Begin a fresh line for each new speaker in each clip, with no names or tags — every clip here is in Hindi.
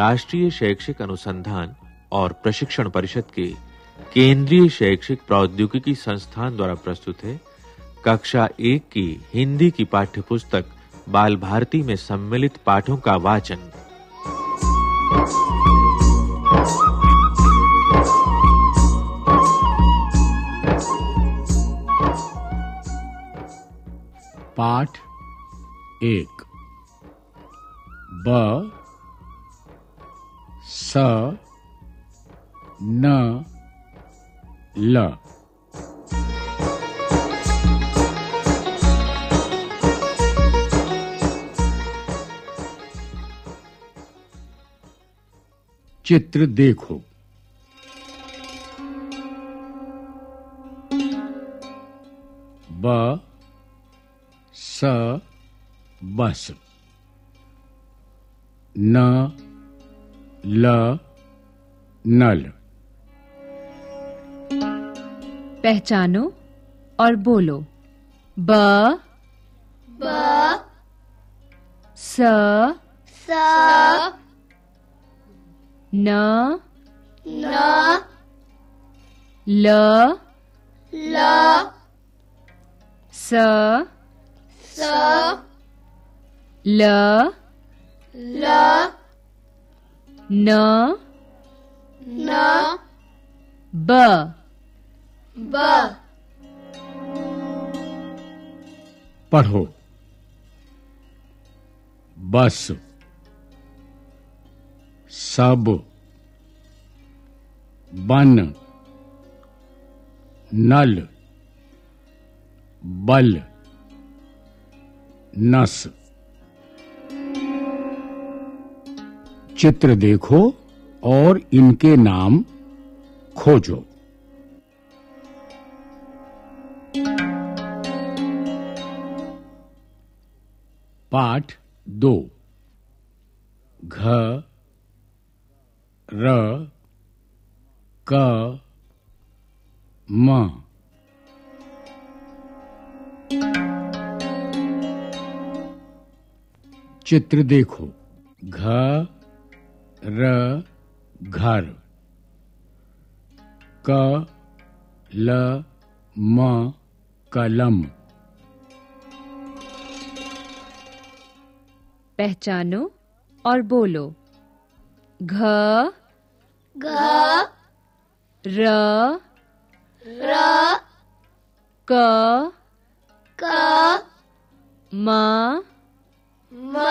राष्ट्रीय शैक्षिक अनुसंधान और प्रशिक्षण परिषद के केंद्रीय शैक्षिक प्रौद्योगिकी संस्थान द्वारा प्रस्तुत है कक्षा 1 की हिंदी की पाठ्यपुस्तक बाल भारती में सम्मिलित पाठों का वाचन
पाठ एक ब स न ल चित्र देखो ब स बस न ल नल
पहचानो और बोलो ब ब स स न न ल ल स स ल
ल
ਨ ਨ ਬ ਬ
ਪੜੋ ਬਸ ਸਭ ਬਨ ਨਲ ਬਲ ਨਸ चित्र देखो और इनके नाम खोजो पाठ दो घ र क म चित्र देखो घ र घर क ल म कलम
पहचानो और बोलो घ घ र र क क म म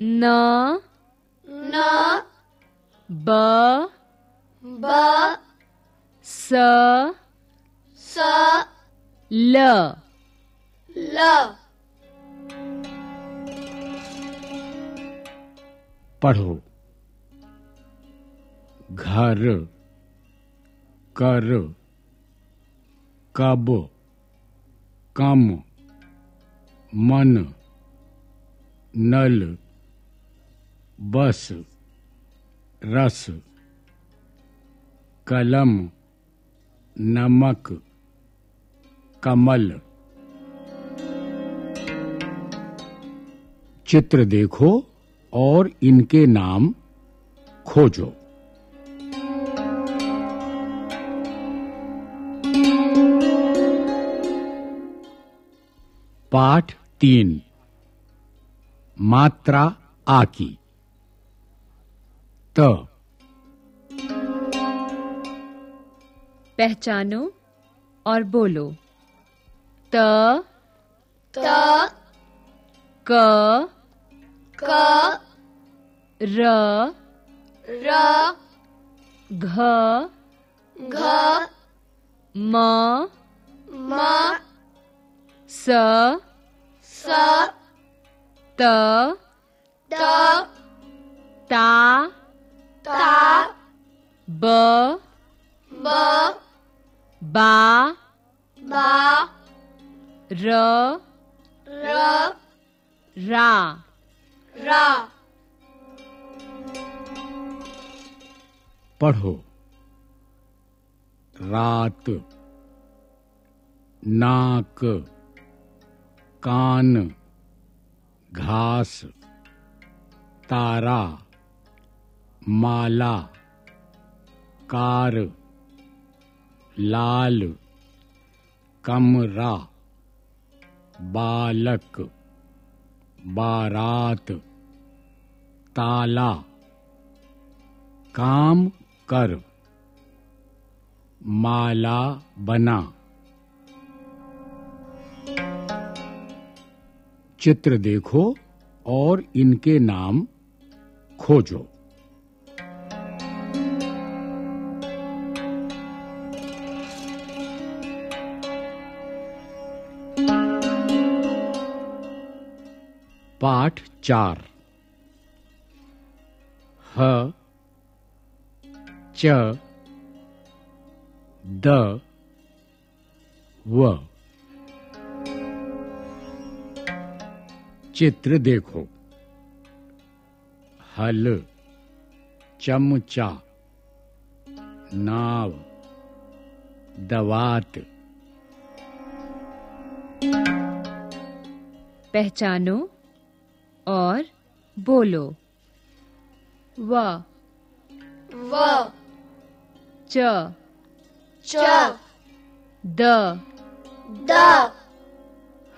न न ब ब स स ल ल
पढ़ो घर कर कब कम मन नल बस रस कलम नमक कमल चित्र देखो और इनके नाम खोजो पाठ तीन मात्रा आकी त तो।
पहचानो और बोलो त त क क र र घ घ म म स स त त ता ता ब ब बा बा र र रा रा
पढ़ो रात नाक कान घास तारा माला कार लाल कमरा बालक बारात ताला काम कर माला बना चित्र देखो और इनके नाम खोजो पाठ चार ह च द व चित्र देखो हल चमचा नाव दवात
पहचानो और बोलो व व च च द द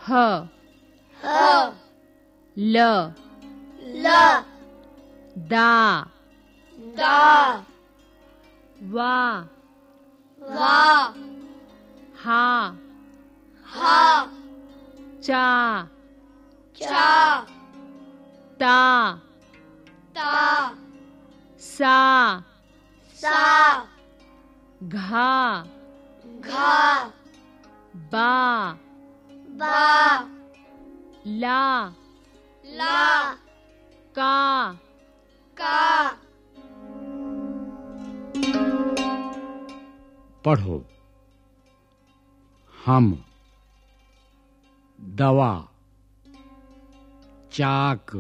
ह ह ल ल दा दा वा वा हा हा चा चा ता ता सा सा घा घा बा बा ला ला का
का
पढ़ो हम दवा चाक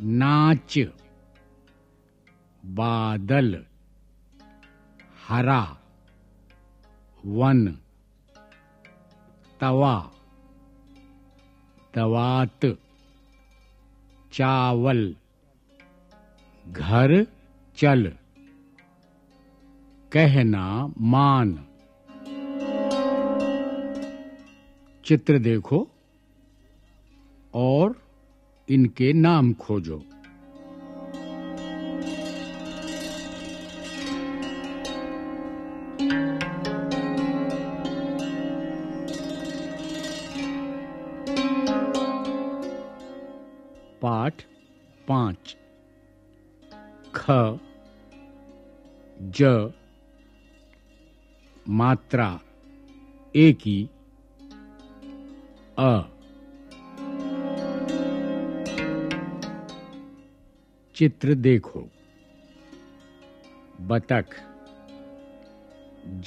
नाच बादल हरा वन तवा दवात चावल घर चल कहना मान चित्र देखो और इनके नाम खोजो पाठ 5 ख ज मात्रा ए की अ चित्र देखो बतख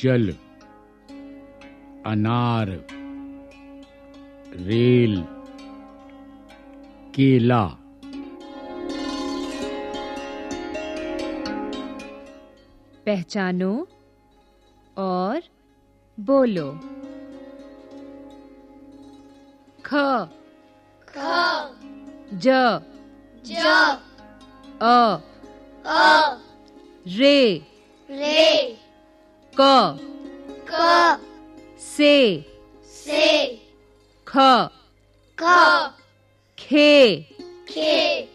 जल अनार रेल केला
पहचानो और बोलो ख ख ज ज, અ અ રે
રે
ક ક સે
સે ખ ખ
ખે
ખે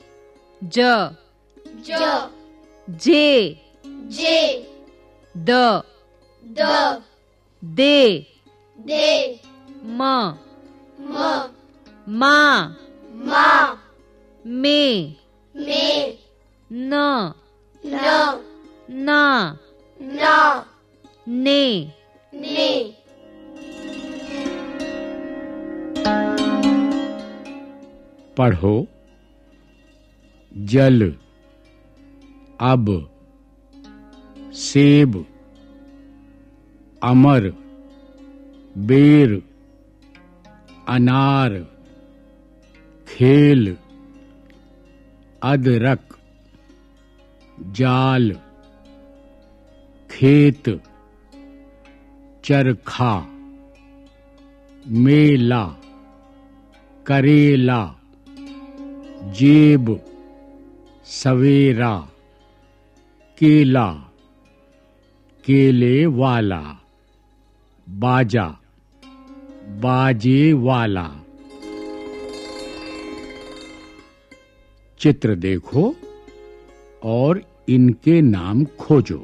જ જ જે જે દ દ દે દે
મ મ મા
મા
મે મે न न न ने ने
पढ़ो जल अब सेब अमर बेर अनार खेल अदरक जाल खेत चरखा मेला करेला जेब सवेरा केला केले वाला बाजा बाजे वाला चित्र देखो और इनके नाम खोजो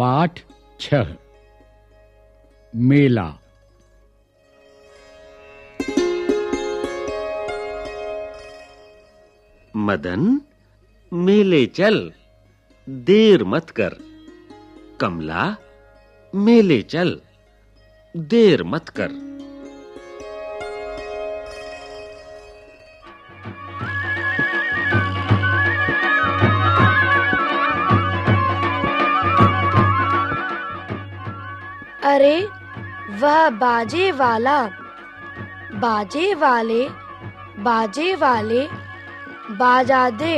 पाठ छह मेला
मदन मेले चल देर मत कर कमला मेले चल देर मत कर
अरे वह बाजे
वाला बाजे वाले बाजे वाले बाजा दे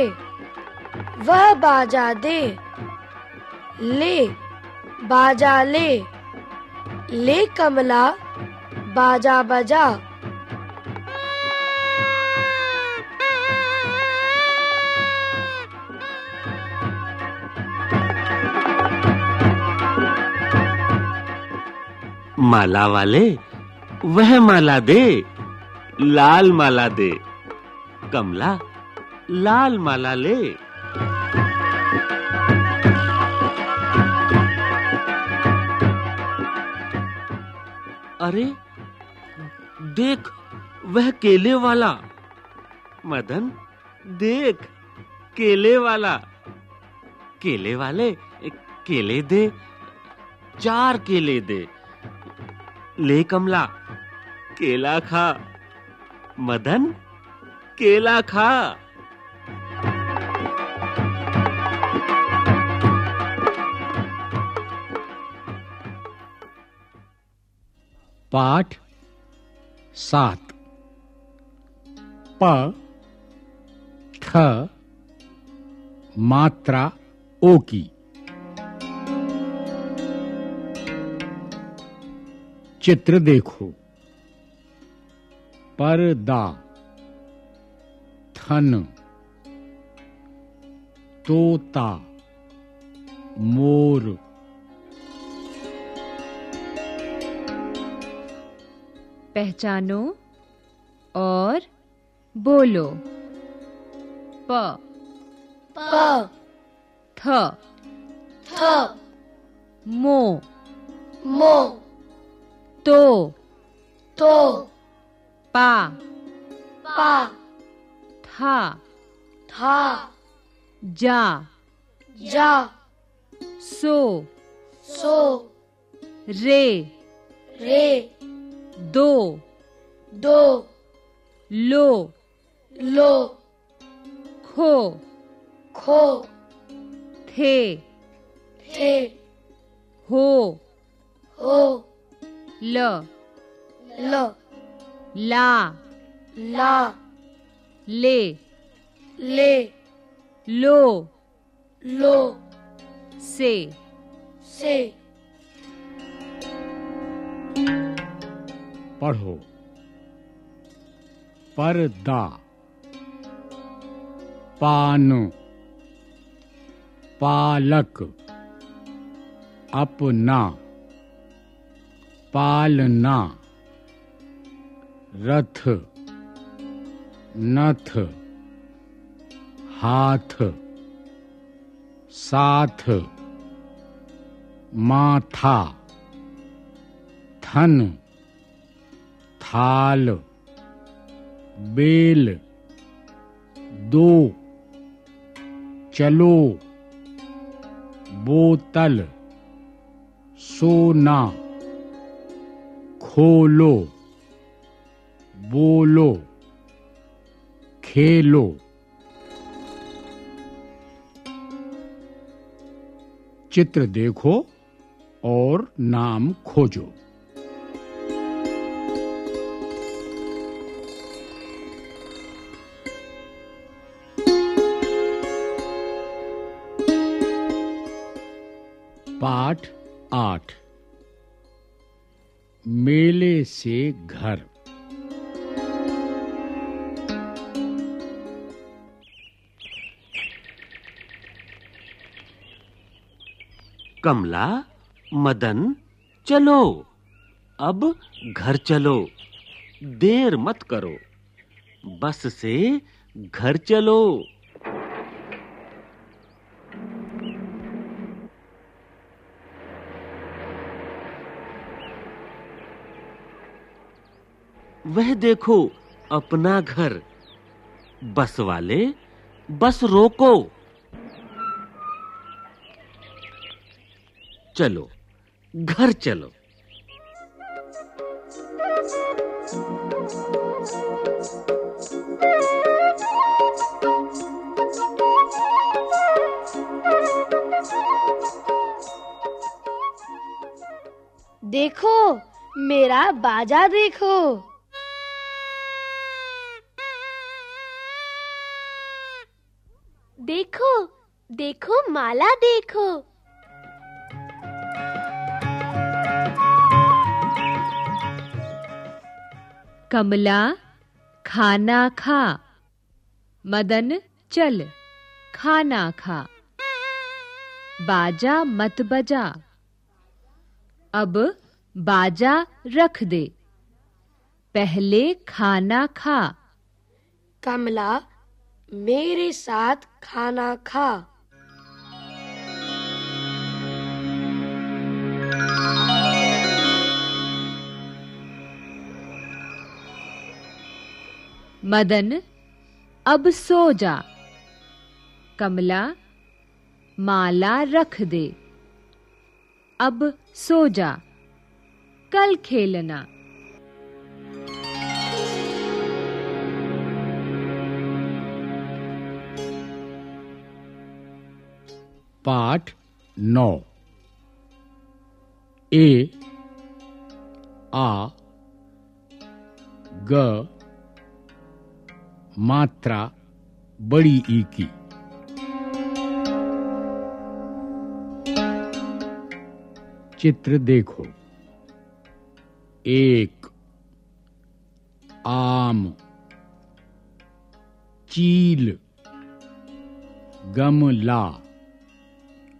वह बाजा दे ले बाजा ले ले कमला बाजा बजा
माला वाले वह माला दे लाल माला दे कमला लाल माला ले अरे देख वह केले वाला मदन देख केले वाला केले वाले केले दे चार केले दे ले कमला केला खा मदन केला खा
पाठ सात प ठ मात्रा ओ की चित्र देखो परदा थन तोता
मोर पहचानो और बोलो प प थ थ मो मो तो तो पा पा था था जा जा सो सो रे रे दो दो लो लो खो खो थे थे हो हो ल ल ला ला ले ले लो लो से से
पढ़ो पर्दा पान पालक अपना पालना रथ नथ हाथ साथ माथा थन थाल बेल दो चलो बोतल सोना खोलो बोलो खेलो चित्र देखो और नाम खोजो पाठ आठ मेले से घर
कमला मदन चलो अब घर चलो देर मत करो बस से घर चलो वह देखो अपना घर बस वाले बस रोको चलो घर चलो
देखो मेरा बाजा देखो देखो देखो माला देखो
कमला खाना खा मदन चल खाना खा बाजा मत बजा अब बाजा रख दे पहले खाना खा कमला मेरे साथ खाना खा मदन अब सो जा कमला माला रख दे अब सो जा कल खेलना
पाठ नौ ए आ ग मात्रा बड़ी ई की चित्र देखो एक आम चील गमला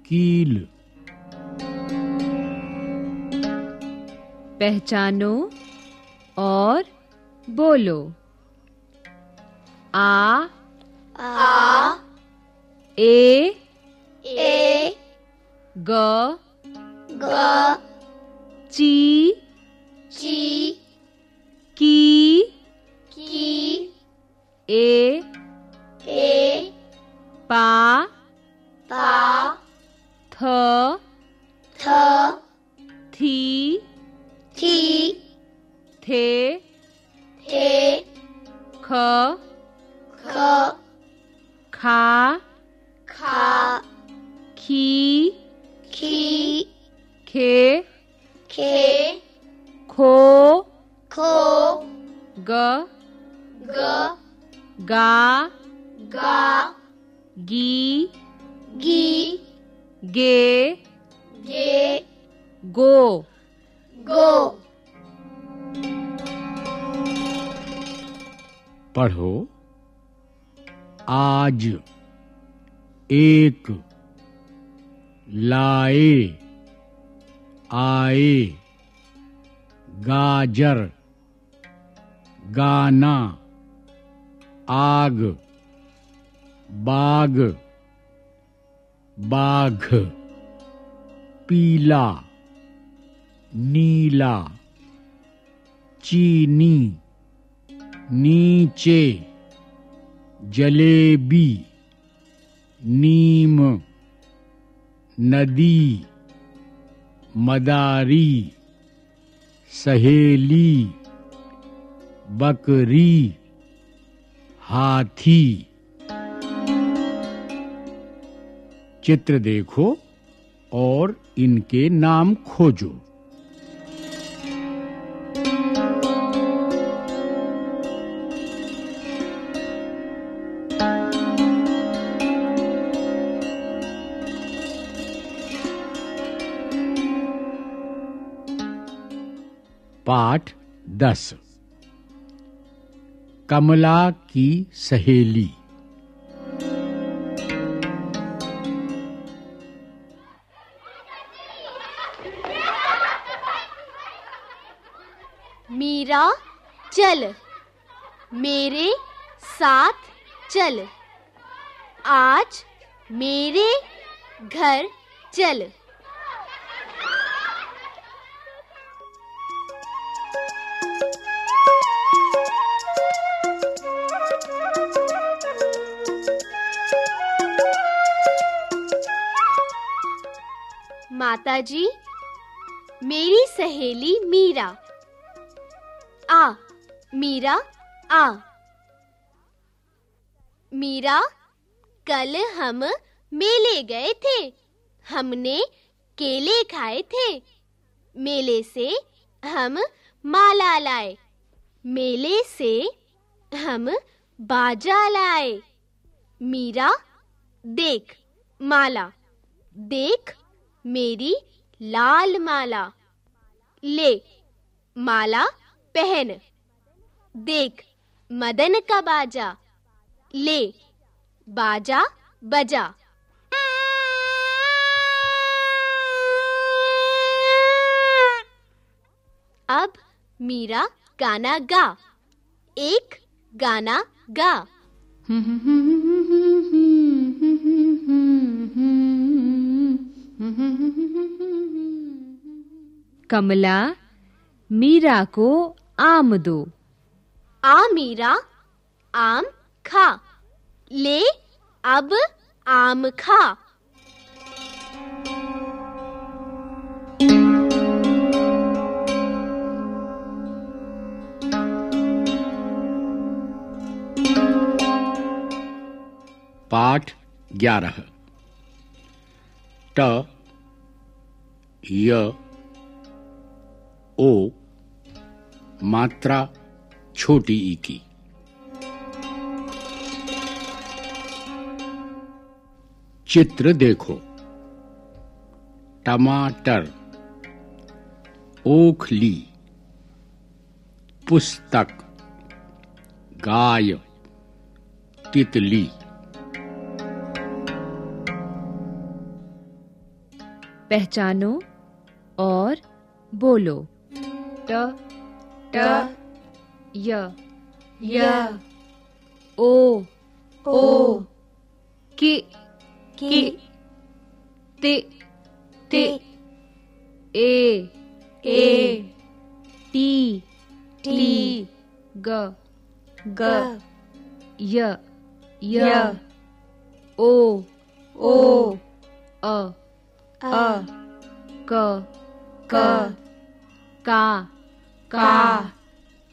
कील
पहचानो और बोलो आ आ ए ए ग ग ची ची की की ए ए पा थ थ थी थी थे थे ख ख खा खा खी खी खे खे खो खो ग ग गा गा गी गी गे गे गो गो
पढ़ो आज एक लाए आए गाजर गाना आग बाग बाघ पीला नीला चीनी नीचे जलेबी नीम नदी मदारी सहेली बकरी हाथी चित्र देखो और इनके नाम खोजो पाठ दस कमला की सहेली
चल मेरे साथ चल आज मेरे घर चल माता जी मेरी सहेली मीरा आ मीरा आ मीरा कल हम मेले गए थे हमने केले खाए थे मेले से हम माला लाए मेले से हम बाजा लाए मीरा देख माला देख मेरी लाल माला ले माला पहन देख मदन का बाजा ले बाजा बजा अब मीरा गाना गा एक गाना गा
कमला मीरा को आम दो
आ मीरा आम खा ले अब आम खा
पाठ ग्यारह ट य ओ मात्रा छोटी ई की चित्र देखो टमाटर ओखली पुस्तक गाय तितली
पहचानो और बोलो ट ट य य ओ ओ कि कि ति ति ए ए टी टी ग ग य य ओ ओ अ अ क क का का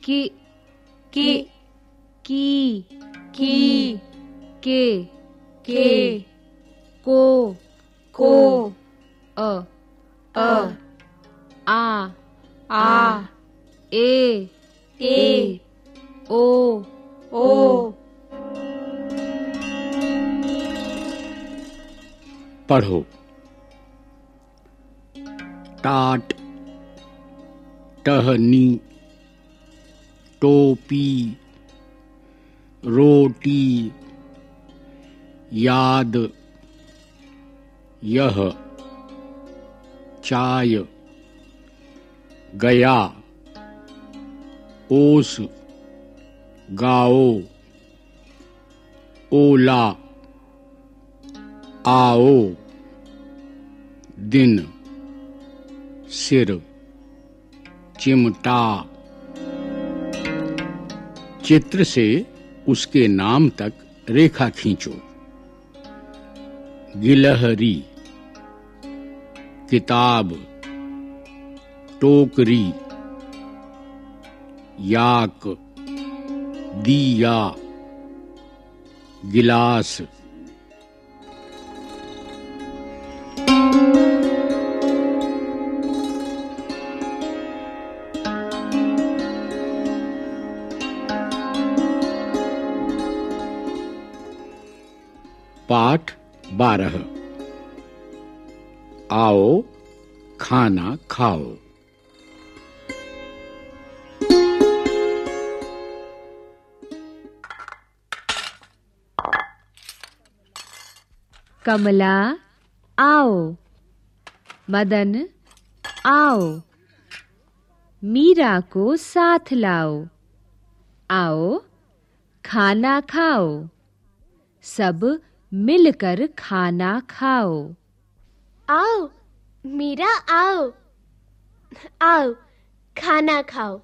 कि के की की के के को को अ अ आ आ ए ए ओ ओ
पढ़ो टाट टहनी टोपी रोटी याद यह चाय गया ओस गाओ ओला आओ दिन सिर चिमटा चित्र से उसके नाम तक रेखा खींचो गिलहरी किताब टोकरी याक दिया गिलास बारह आओ खाना खाओ
कमला आओ मदन आओ मीरा को साथ लाओ आओ खाना खाओ सब मिलकर खाना खाओ
आओ मेरा आओ आओ खाना खाओ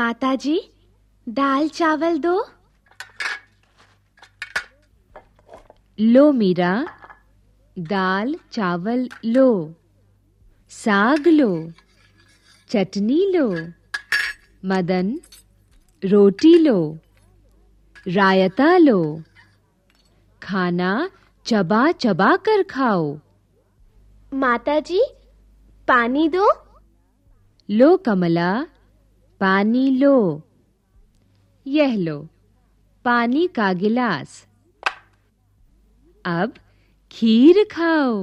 माता जी दाल चावल दो
लो मीरा दाल चावल लो साग लो चटनी लो मदन रोटी लो रायता लो खाना चबा चबा कर खाओ
माता जी पानी दो
लो कमला पानी लो
यह लो पानी का
गिलास अब खीर खाओ